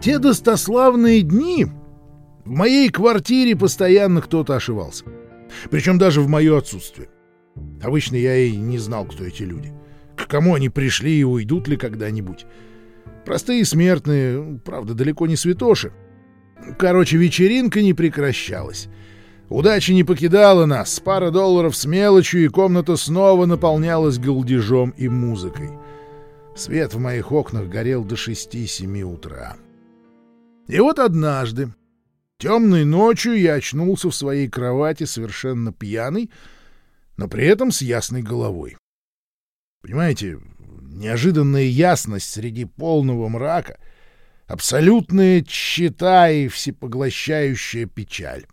Те достославные дни в моей квартире постоянно кто-то ошивался. Причем даже в мое отсутствие. Обычно я и не знал, кто эти люди. К кому они пришли и уйдут ли когда-нибудь. Простые смертные, правда, далеко не святоши. Короче, вечеринка не прекращалась. Удача не покидала нас. Пара долларов с мелочью, и комната снова наполнялась голдежом и музыкой. Свет в моих окнах горел до шести-семи утра. И вот однажды, темной ночью, я очнулся в своей кровати совершенно пьяный, но при этом с ясной головой. Понимаете, неожиданная ясность среди полного мрака, абсолютная тщета и всепоглощающая печаль.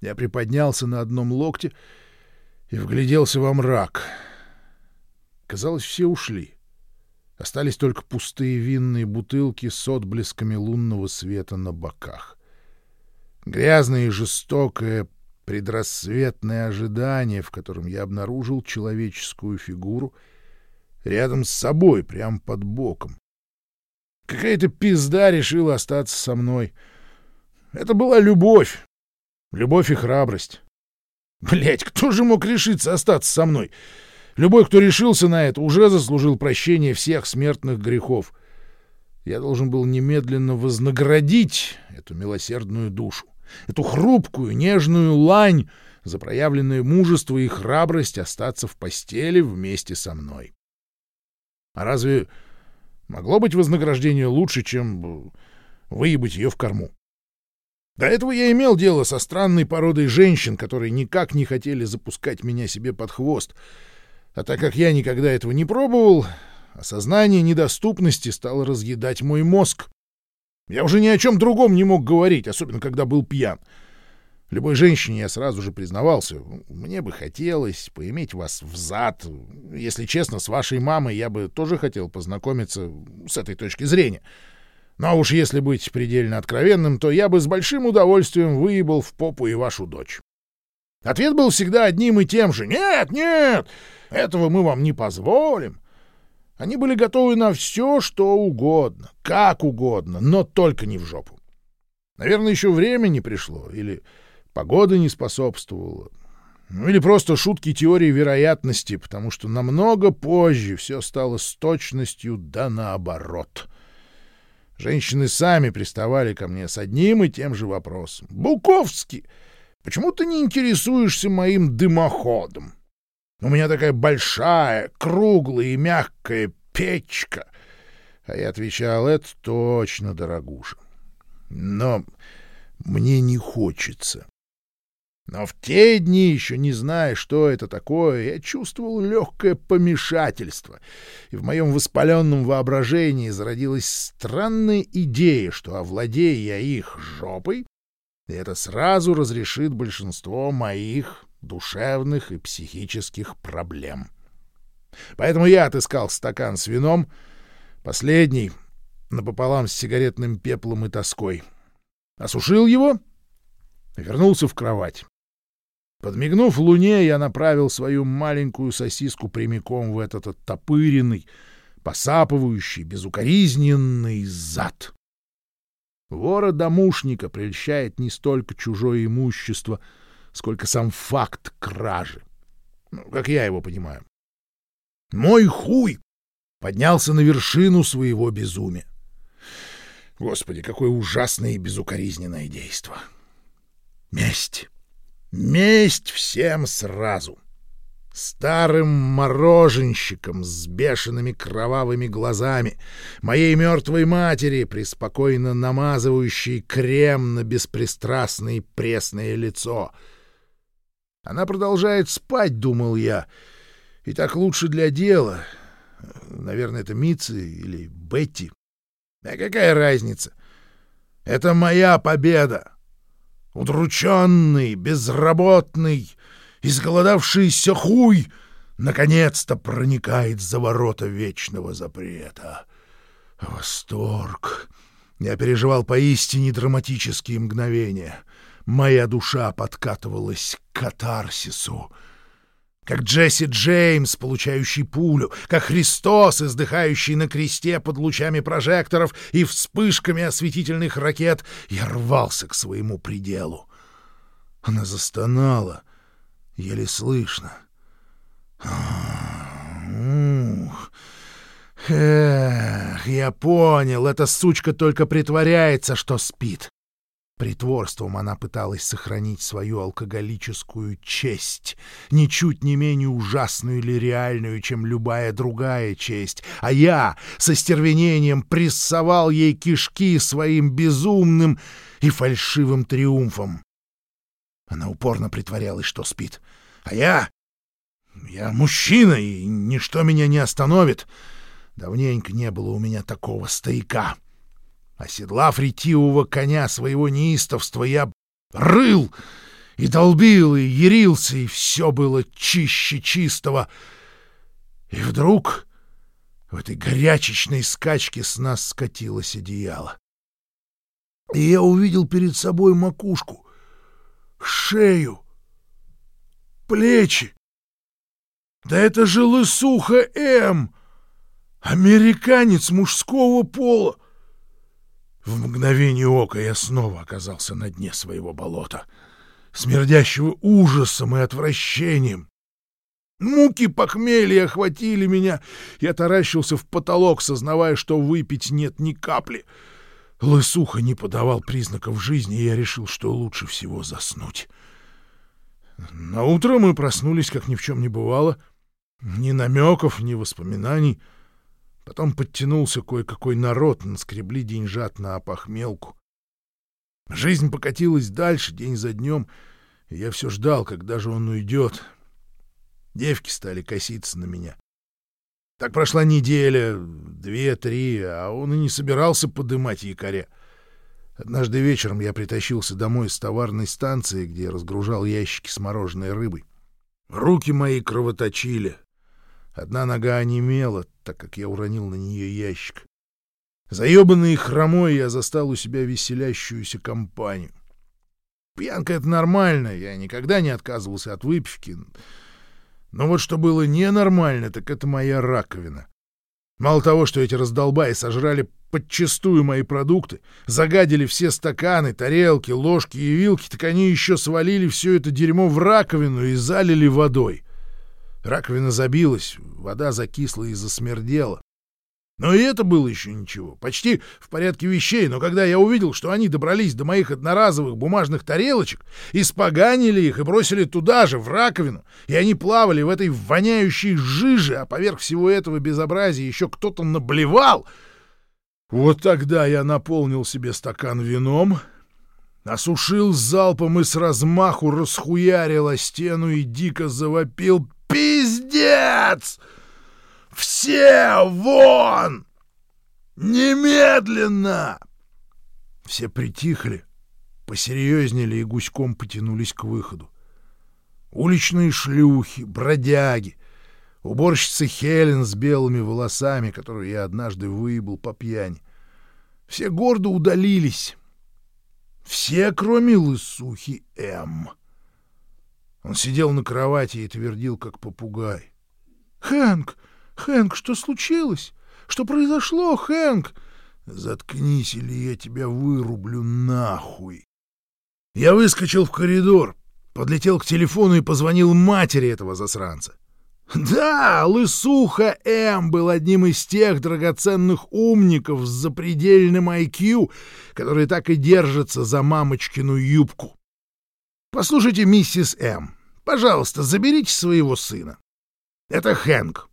Я приподнялся на одном локте и вгляделся во мрак. Казалось, все ушли. Остались только пустые винные бутылки с отблесками лунного света на боках. Грязное и жестокое предрассветное ожидание, в котором я обнаружил человеческую фигуру рядом с собой, прямо под боком. Какая-то пизда решила остаться со мной. Это была любовь. Любовь и храбрость. Блять, кто же мог решиться остаться со мной? Любой, кто решился на это, уже заслужил прощения всех смертных грехов. Я должен был немедленно вознаградить эту милосердную душу эту хрупкую, нежную лань за проявленное мужество и храбрость остаться в постели вместе со мной. А разве могло быть вознаграждение лучше, чем выебать ее в корму? До этого я имел дело со странной породой женщин, которые никак не хотели запускать меня себе под хвост. А так как я никогда этого не пробовал, осознание недоступности стало разъедать мой мозг. Я уже ни о чем другом не мог говорить, особенно когда был пьян. Любой женщине я сразу же признавался. Мне бы хотелось поиметь вас в зад. Если честно, с вашей мамой я бы тоже хотел познакомиться с этой точки зрения. Но уж если быть предельно откровенным, то я бы с большим удовольствием выебал в попу и вашу дочь. Ответ был всегда одним и тем же. «Нет, нет, этого мы вам не позволим. Они были готовы на все, что угодно, как угодно, но только не в жопу. Наверное, еще время не пришло, или погода не способствовала, ну или просто шутки теории вероятности, потому что намного позже все стало с точностью да наоборот. Женщины сами приставали ко мне с одним и тем же вопросом. «Буковский, почему ты не интересуешься моим дымоходом?» У меня такая большая, круглая и мягкая печка. А я отвечал, это точно, дорогуша. Но мне не хочется. Но в те дни, еще не зная, что это такое, я чувствовал легкое помешательство, и в моем воспаленном воображении зародилась странная идея, что, овладея я их жопой, это сразу разрешит большинство моих душевных и психических проблем. Поэтому я отыскал стакан с вином, последний, напополам с сигаретным пеплом и тоской. Осушил его и вернулся в кровать. Подмигнув луне, я направил свою маленькую сосиску прямиком в этот оттопыренный, посапывающий, безукоризненный зад. Вора-домушника прельщает не столько чужое имущество — сколько сам факт кражи. Ну, как я его понимаю. Мой хуй поднялся на вершину своего безумия. Господи, какое ужасное и безукоризненное действо. Месть. Месть всем сразу. Старым мороженщиком с бешеными кровавыми глазами, моей мертвой матери, преспокойно намазывающей крем на беспристрастное пресное лицо — она продолжает спать, думал я. И так лучше для дела. Наверное, это Митцы или Бетти. А какая разница? Это моя победа. Удрученный, безработный, изголодавшийся хуй наконец-то проникает за ворота вечного запрета. Восторг! Я переживал поистине драматические мгновения — Моя душа подкатывалась к катарсису. как Джесси Джеймс, получающий пулю, как Христос, издыхающий на кресте под лучами прожекторов и вспышками осветительных ракет, я рвался к своему пределу. Она застонала, еле слышно. Эх, я понял, эта сучка только притворяется, что спит. Притворством она пыталась сохранить свою алкоголическую честь, ничуть не менее ужасную или реальную, чем любая другая честь, а я со стервенением прессовал ей кишки своим безумным и фальшивым триумфом. Она упорно притворялась, что спит, а я... Я мужчина, и ничто меня не остановит. Давненько не было у меня такого стояка. — Оседлав ретивого коня своего неистовства, я рыл и долбил, и ярился, и все было чище чистого. И вдруг в этой горячечной скачке с нас скатилось одеяло. И я увидел перед собой макушку, шею, плечи. Да это же лысуха М, американец мужского пола. В мгновение ока я снова оказался на дне своего болота, смердящего ужасом и отвращением. Муки похмелья охватили меня. Я таращился в потолок, сознавая, что выпить нет ни капли. Лысуха не подавал признаков жизни, и я решил, что лучше всего заснуть. На утро мы проснулись, как ни в чем не бывало. Ни намеков, ни воспоминаний — Потом подтянулся кое-какой народ, наскребли деньжат на опохмелку. Жизнь покатилась дальше, день за днем, и я все ждал, когда же он уйдет. Девки стали коситься на меня. Так прошла неделя, две-три, а он и не собирался подымать якоря. Однажды вечером я притащился домой с товарной станции, где разгружал ящики с мороженой рыбой. Руки мои кровоточили, Одна нога онемела, так как я уронил на нее ящик. Заебанный хромой я застал у себя веселящуюся компанию. Пьянка — это нормально, я никогда не отказывался от выпивки. Но вот что было ненормально, так это моя раковина. Мало того, что эти раздолбаи сожрали подчистую мои продукты, загадили все стаканы, тарелки, ложки и вилки, так они еще свалили все это дерьмо в раковину и залили водой. Раковина забилась, вода закисла и засмердела. Но и это было еще ничего, почти в порядке вещей, но когда я увидел, что они добрались до моих одноразовых бумажных тарелочек, испоганили их и бросили туда же, в раковину, и они плавали в этой воняющей жиже, а поверх всего этого безобразия еще кто-то наблевал, вот тогда я наполнил себе стакан вином, осушил залпом и с размаху расхуярил о стену и дико завопил Пиздец! Все вон! Немедленно! Все притихли, посерьезнели и гуськом потянулись к выходу. Уличные шлюхи, бродяги, уборщица Хелен с белыми волосами, которую я однажды выебал по пьяни. Все гордо удалились. Все, кроме лысухи М. Он сидел на кровати и твердил, как попугай. «Хэнк! Хэнк, что случилось? Что произошло, Хэнк?» «Заткнись, или я тебя вырублю нахуй!» Я выскочил в коридор, подлетел к телефону и позвонил матери этого засранца. Да, лысуха М был одним из тех драгоценных умников с запредельным IQ, которые так и держатся за мамочкину юбку. Послушайте, миссис М, пожалуйста, заберите своего сына. Это Хэнк.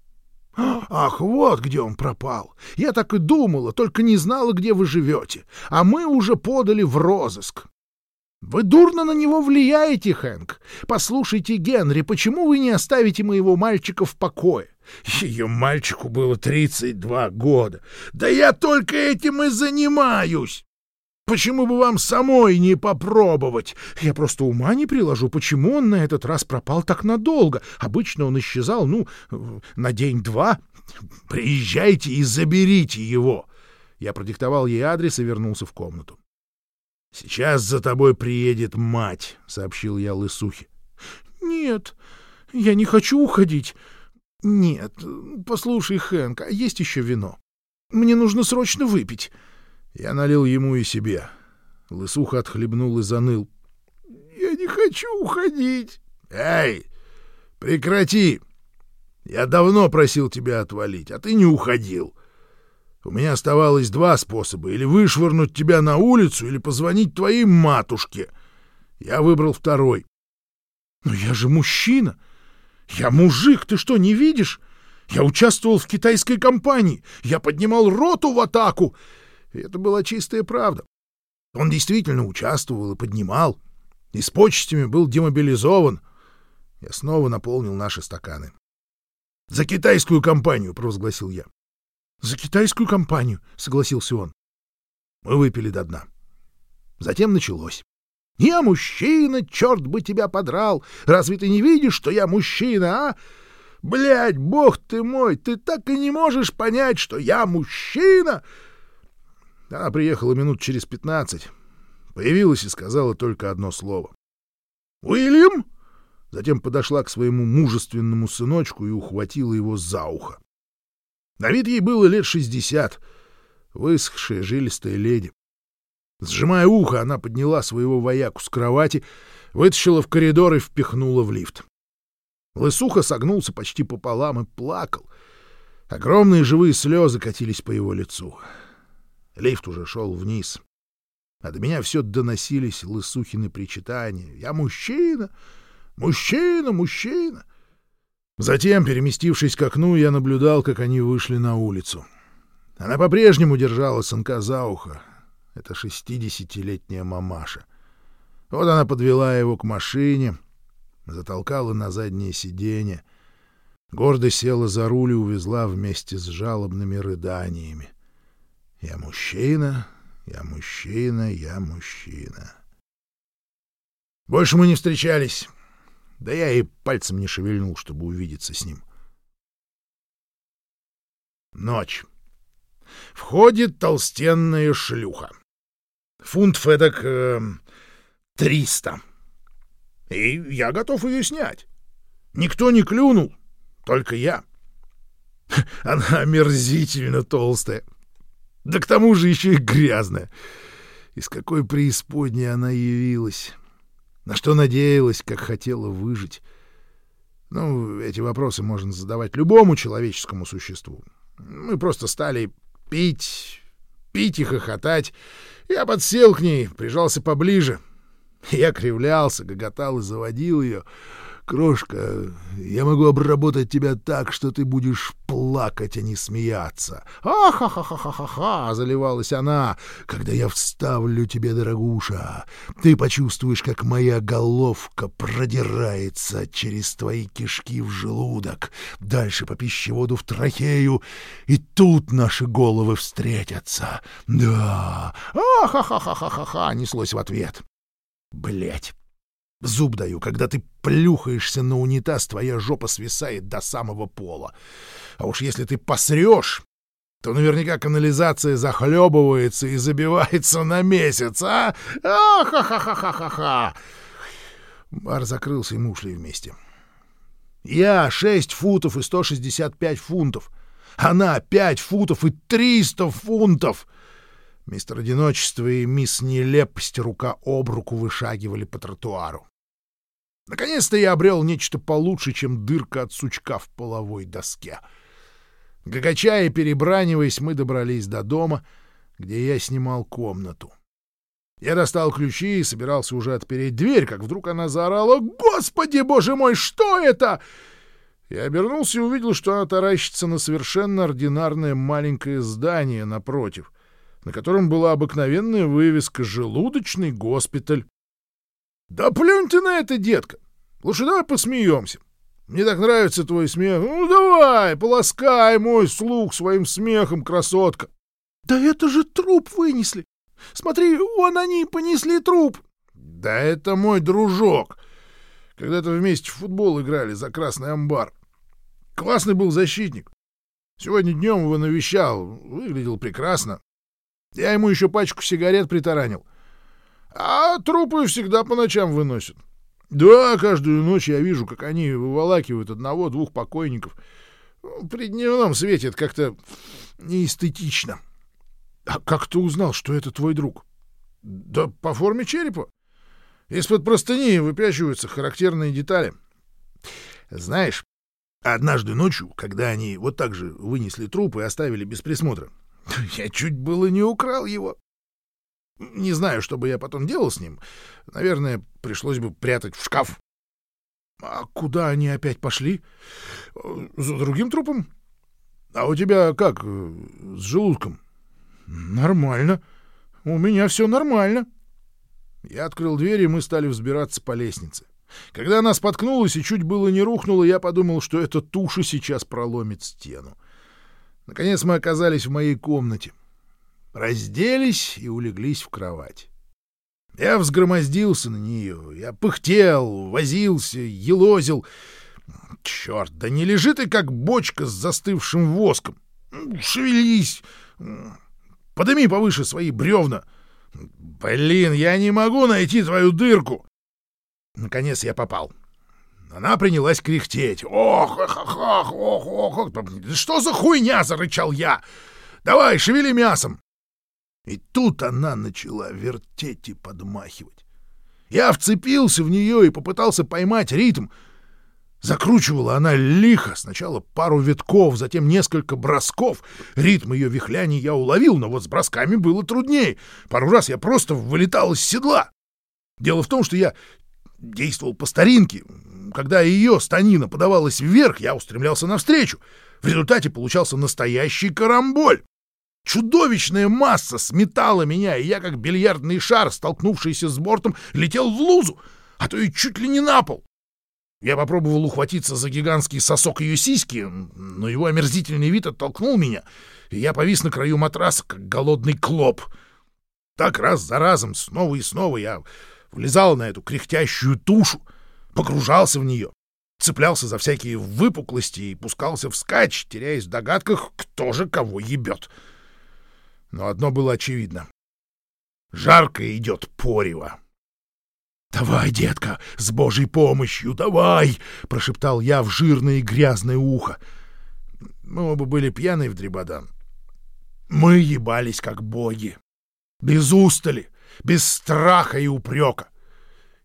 Ах, вот где он пропал. Я так и думала, только не знала, где вы живете. А мы уже подали в розыск. Вы дурно на него влияете, Хэнк. Послушайте, Генри, почему вы не оставите моего мальчика в покое? Ее мальчику было 32 года. Да я только этим и занимаюсь. Почему бы вам самой не попробовать? Я просто ума не приложу, почему он на этот раз пропал так надолго. Обычно он исчезал, ну, на день-два. Приезжайте и заберите его. Я продиктовал ей адрес и вернулся в комнату. «Сейчас за тобой приедет мать», — сообщил я лысухе. «Нет, Я не хочу уходить. Нет, послушай, Хэнк, а есть еще вино? Мне нужно срочно выпить. Я налил ему и себе. Лысуха отхлебнул и заныл. Я не хочу уходить. Эй, прекрати! Я давно просил тебя отвалить, а ты не уходил. У меня оставалось два способа — или вышвырнуть тебя на улицу, или позвонить твоей матушке. Я выбрал второй. Но я же мужчина. Я мужик, ты что, не видишь? Я участвовал в китайской кампании. Я поднимал роту в атаку. И это была чистая правда. Он действительно участвовал и поднимал. И с почестями был демобилизован. Я снова наполнил наши стаканы. «За китайскую компанию!» — провозгласил я. «За китайскую компанию!» — согласился он. Мы выпили до дна. Затем началось. «Я мужчина, черт бы тебя подрал! Разве ты не видишь, что я мужчина, а? Блядь, бог ты мой, ты так и не можешь понять, что я мужчина!» Она приехала минут через пятнадцать, появилась и сказала только одно слово. «Уильям!» Затем подошла к своему мужественному сыночку и ухватила его за ухо. На вид ей было лет шестьдесят, высохшая жилистая леди. Сжимая ухо, она подняла своего вояку с кровати, вытащила в коридор и впихнула в лифт. Лысуха согнулся почти пополам и плакал. Огромные живые слезы катились по его лицу. Лифт уже шел вниз. До меня все доносились лысухины причитания. «Я мужчина! Мужчина! Мужчина!» Затем, переместившись к окну, я наблюдал, как они вышли на улицу. Она по-прежнему держала сынка за ухо. Это шестидесятилетняя мамаша. Вот она подвела его к машине, затолкала на заднее сиденье, гордо села за руль и увезла вместе с жалобными рыданиями. «Я мужчина, я мужчина, я мужчина». Больше мы не встречались. Да я и пальцем не шевельнул, чтобы увидеться с ним. Ночь. Входит толстенная шлюха. Фунт эдак э, триста. И я готов ее снять. Никто не клюнул, только я. Она омерзительно толстая. Да к тому же еще и грязная. Из какой преисподней она явилась. На что надеялась, как хотела выжить. Ну, эти вопросы можно задавать любому человеческому существу. Мы просто стали пить, пить и хохотать. Я подсел к ней, прижался поближе. Я кривлялся, гоготал и заводил ее. «Крошка, я могу обработать тебя так, что ты будешь плакать, а не смеяться». «Ха-ха-ха-ха-ха-ха!» — заливалась она. «Когда я вставлю тебе, дорогуша, ты почувствуешь, как моя головка продирается через твои кишки в желудок, дальше по пищеводу в трахею, и тут наши головы встретятся. Да! «Ха-ха-ха-ха-ха-ха!» — неслось в ответ. Блять! Зуб даю, когда ты плюхаешься на унитаз, твоя жопа свисает до самого пола. А уж если ты посрешь, то наверняка канализация захлебывается и забивается на месяц, а? А-ха-ха-ха-ха-ха-ха! Бар закрылся, и мы ушли вместе. Я 6 футов и 165 фунтов. Она 5 футов и 300 фунтов. Мистер Одиночество и мисс Нелепость рука об руку вышагивали по тротуару. Наконец-то я обрел нечто получше, чем дырка от сучка в половой доске. Гагача и перебраниваясь, мы добрались до дома, где я снимал комнату. Я достал ключи и собирался уже отпереть дверь, как вдруг она заорала «Господи, боже мой, что это?» Я обернулся и увидел, что она таращится на совершенно ординарное маленькое здание напротив, на котором была обыкновенная вывеска «Желудочный госпиталь». «Да плюнь ты на это, детка! Лучше давай посмеемся. Мне так нравится твой смех. Ну давай, полоскай мой слух своим смехом, красотка!» «Да это же труп вынесли! Смотри, вон они понесли труп!» «Да это мой дружок! Когда-то вместе в футбол играли за Красный амбар. Классный был защитник. Сегодня днем его навещал, выглядел прекрасно. Я ему еще пачку сигарет притаранил. А трупы всегда по ночам выносят. Да, каждую ночь я вижу, как они выволакивают одного-двух покойников. При дневном свете это как-то неэстетично. А как ты узнал, что это твой друг? Да по форме черепа. Из-под простыни выпячиваются характерные детали. Знаешь, однажды ночью, когда они вот так же вынесли труп и оставили без присмотра, я чуть было не украл его. Не знаю, что бы я потом делал с ним. Наверное, пришлось бы прятать в шкаф. А куда они опять пошли? За другим трупом? А у тебя как с желудком? Нормально. У меня все нормально. Я открыл дверь, и мы стали взбираться по лестнице. Когда она споткнулась и чуть было не рухнула, я подумал, что эта туша сейчас проломит стену. Наконец мы оказались в моей комнате. Разделись и улеглись в кровать. Я взгромоздился на нее, я пыхтел, возился, елозил. Черт, да не лежи ты, как бочка с застывшим воском. Шевелись, подыми повыше свои бревна. Блин, я не могу найти твою дырку. Наконец я попал. Она принялась кряхтеть. «Ох, ох, ох, ох, ох, ох, что за хуйня?» — зарычал я. «Давай, шевели мясом!» И тут она начала вертеть и подмахивать. Я вцепился в нее и попытался поймать ритм. Закручивала она лихо, сначала пару витков, затем несколько бросков. Ритм ее вихляний я уловил, но вот с бросками было труднее. Пару раз я просто вылетал из седла. Дело в том, что я действовал по старинке. Когда ее станина подавалась вверх, я устремлялся навстречу. В результате получался настоящий карамболь. Чудовищная масса сметала меня, и я, как бильярдный шар, столкнувшийся с бортом, летел в лузу, а то и чуть ли не на пол. Я попробовал ухватиться за гигантский сосок ее сиськи, но его омерзительный вид оттолкнул меня, и я повис на краю матраса, как голодный клоп. Так раз за разом, снова и снова я влезал на эту кряхтящую тушу, погружался в нее, цеплялся за всякие выпуклости и пускался вскачь, теряясь в догадках, кто же кого ебет. Но одно было очевидно. Жарко идет порево. «Давай, детка, с Божьей помощью, давай!» — прошептал я в жирное и грязное ухо. Мы оба были пьяны в дребодан. Мы ебались как боги. Без устали, без страха и упрека.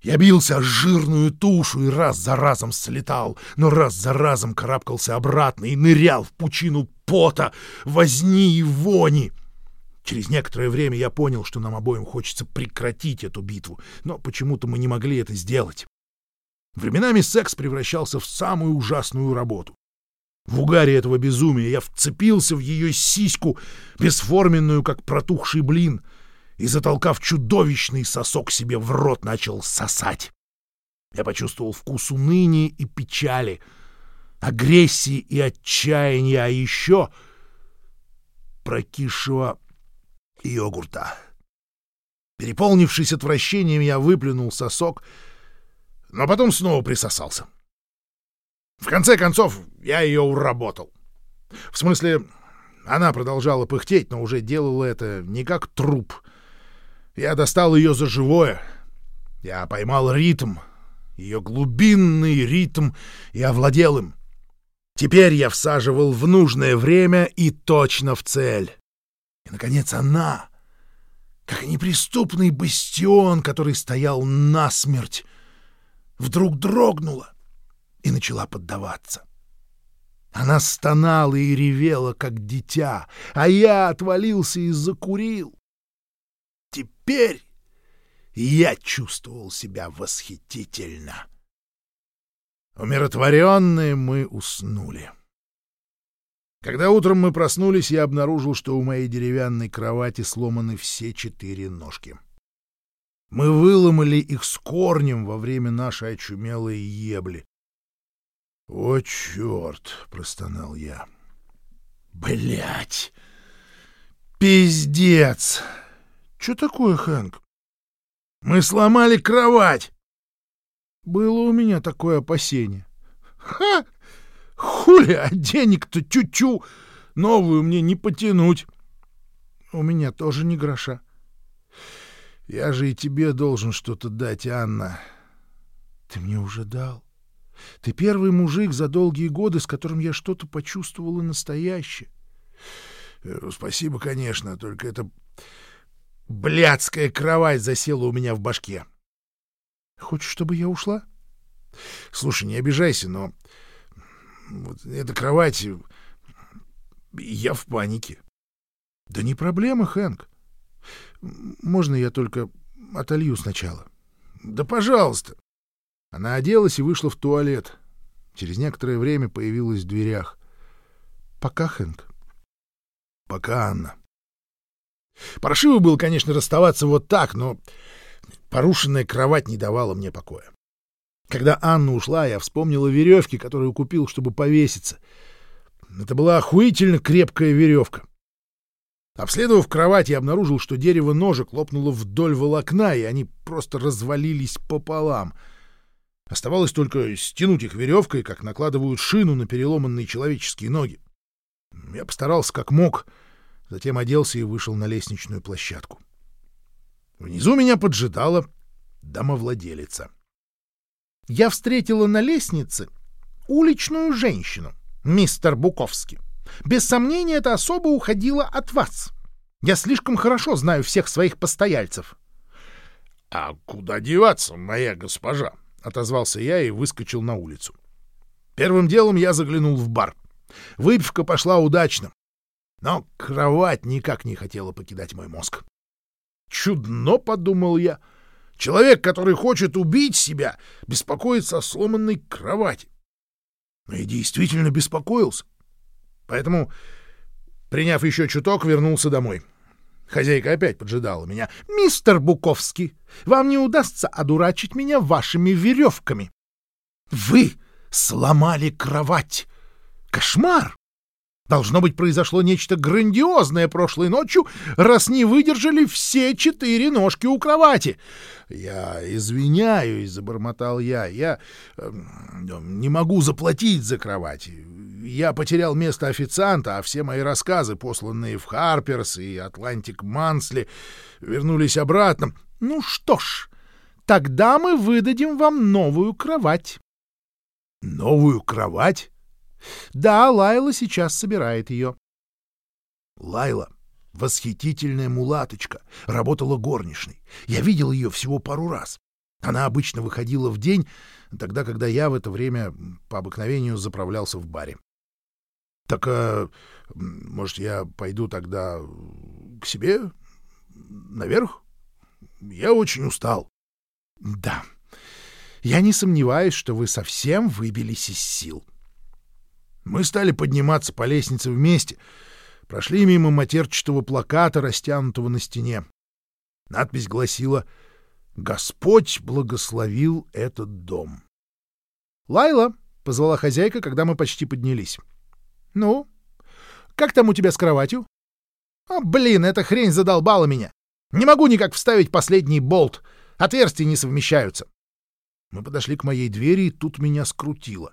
Я бился жирную тушу и раз за разом слетал, но раз за разом карабкался обратно и нырял в пучину пота, возни и вони. Через некоторое время я понял, что нам обоим хочется прекратить эту битву, но почему-то мы не могли это сделать. Временами секс превращался в самую ужасную работу. В угаре этого безумия я вцепился в ее сиську, бесформенную, как протухший блин — и, затолкав чудовищный сосок себе в рот, начал сосать. Я почувствовал вкус уныния и печали, агрессии и отчаяния, а еще прокисшего йогурта. Переполнившись отвращением, я выплюнул сосок, но потом снова присосался. В конце концов, я ее уработал. В смысле, она продолжала пыхтеть, но уже делала это не как труп — я достал ее за живое. Я поймал ритм, ее глубинный ритм, и овладел им. Теперь я всаживал в нужное время и точно в цель. И, наконец, она, как неприступный бастион, который стоял насмерть, вдруг дрогнула и начала поддаваться. Она стонала и ревела, как дитя, а я отвалился и закурил. Теперь я чувствовал себя восхитительно. Умиротворенные мы уснули. Когда утром мы проснулись, я обнаружил, что у моей деревянной кровати сломаны все четыре ножки. Мы выломали их с корнем во время нашей очумелой ебли. — О, черт! — простонал я. — Блять! Пиздец! Что такое, Хэнк? Мы сломали кровать. Было у меня такое опасение. Ха! Хули, а денег-то тю-тю. Новую мне не потянуть. У меня тоже не гроша. Я же и тебе должен что-то дать, Анна. Ты мне уже дал. Ты первый мужик за долгие годы, с которым я что-то почувствовала настоящее. Э, спасибо, конечно, только эта блядская кровать засела у меня в башке. Хочешь, чтобы я ушла? Слушай, не обижайся, но вот эта кровать... Я в панике. Да не проблема, Хэнк. Можно я только отолью сначала? Да пожалуйста. Она оделась и вышла в туалет. Через некоторое время появилась в дверях. Пока, Хэнк. Пока, Анна. Паршиво было, конечно, расставаться вот так, но порушенная кровать не давала мне покоя. Когда Анна ушла, я вспомнила веревки, которые купил, чтобы повеситься. Это была охуительно крепкая веревка. Обследовав кровать, я обнаружил, что дерево ножек лопнуло вдоль волокна, и они просто развалились пополам. Оставалось только стянуть их веревкой, как накладывают шину на переломанные человеческие ноги. Я постарался как мог, затем оделся и вышел на лестничную площадку. Внизу меня поджидала домовладелица. Я встретила на лестнице уличную женщину, мистер Буковский. Без сомнения, эта особа уходила от вас. Я слишком хорошо знаю всех своих постояльцев. — А куда деваться, моя госпожа? — отозвался я и выскочил на улицу. Первым делом я заглянул в бар. Выпивка пошла удачно. Но кровать никак не хотела покидать мой мозг. Чудно, — подумал я. Человек, который хочет убить себя, беспокоится о сломанной кровати. Но и действительно беспокоился. Поэтому, приняв еще чуток, вернулся домой. Хозяйка опять поджидала меня. «Мистер Буковский, вам не удастся одурачить меня вашими веревками. Вы сломали кровать. Кошмар! Должно быть, произошло нечто грандиозное прошлой ночью, раз не выдержали все четыре ножки у кровати. Я извиняюсь, — забормотал я, — я э, не могу заплатить за кровать. Я потерял место официанта, а все мои рассказы, посланные в Харперс и Атлантик Мансли, вернулись обратно. Ну что ж, тогда мы выдадим вам новую кровать. Новую кровать? Да, Лайла сейчас собирает ее. Лайла — восхитительная мулаточка, работала горничной. Я видел ее всего пару раз. Она обычно выходила в день, тогда, когда я в это время по обыкновению заправлялся в баре. Так, а, может, я пойду тогда к себе наверх? Я очень устал. Да, я не сомневаюсь, что вы совсем выбились из сил. Мы стали подниматься по лестнице вместе, прошли мимо матерчатого плаката, растянутого на стене. Надпись гласила «Господь благословил этот дом». «Лайла», — позвала хозяйка, когда мы почти поднялись. «Ну, как там у тебя с кроватью?» «А, блин, эта хрень задолбала меня. Не могу никак вставить последний болт. Отверстия не совмещаются». Мы подошли к моей двери, и тут меня скрутило.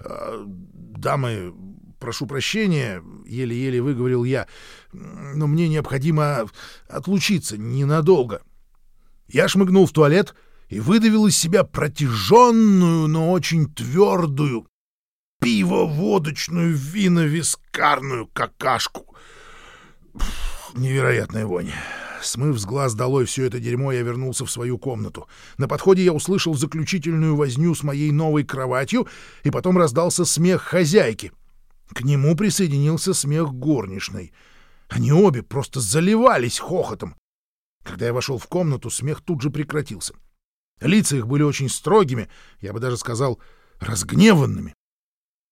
А, «Дамы, прошу прощения», — еле-еле выговорил я, — «но мне необходимо отлучиться ненадолго». Я шмыгнул в туалет и выдавил из себя протяженную, но очень твердую, пиво-водочную, вино-вискарную какашку. Невероятная вонь. Смыв с глаз долой все это дерьмо, я вернулся в свою комнату. На подходе я услышал заключительную возню с моей новой кроватью, и потом раздался смех хозяйки. К нему присоединился смех горничной. Они обе просто заливались хохотом. Когда я вошел в комнату, смех тут же прекратился. Лица их были очень строгими, я бы даже сказал, разгневанными.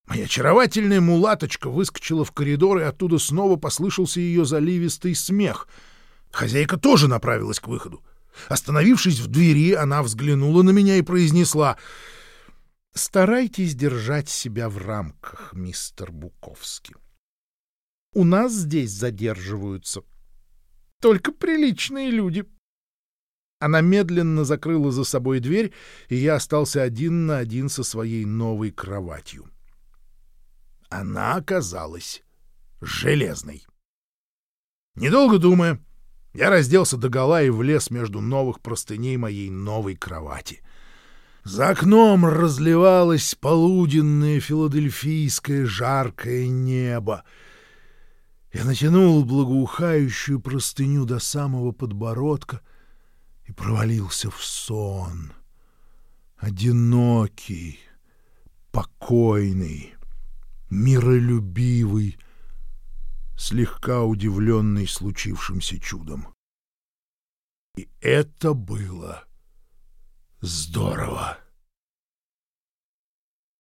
Моя очаровательная мулаточка выскочила в коридор, и оттуда снова послышался ее заливистый смех — Хозяйка тоже направилась к выходу. Остановившись в двери, она взглянула на меня и произнесла «Старайтесь держать себя в рамках, мистер Буковский. У нас здесь задерживаются только приличные люди». Она медленно закрыла за собой дверь, и я остался один на один со своей новой кроватью. Она оказалась железной. Недолго думая, я разделся догола и влез между новых простыней моей новой кровати. За окном разливалось полуденное филадельфийское жаркое небо. Я натянул благоухающую простыню до самого подбородка и провалился в сон. Одинокий, покойный, миролюбивый, слегка удивленный случившимся чудом. И это было здорово.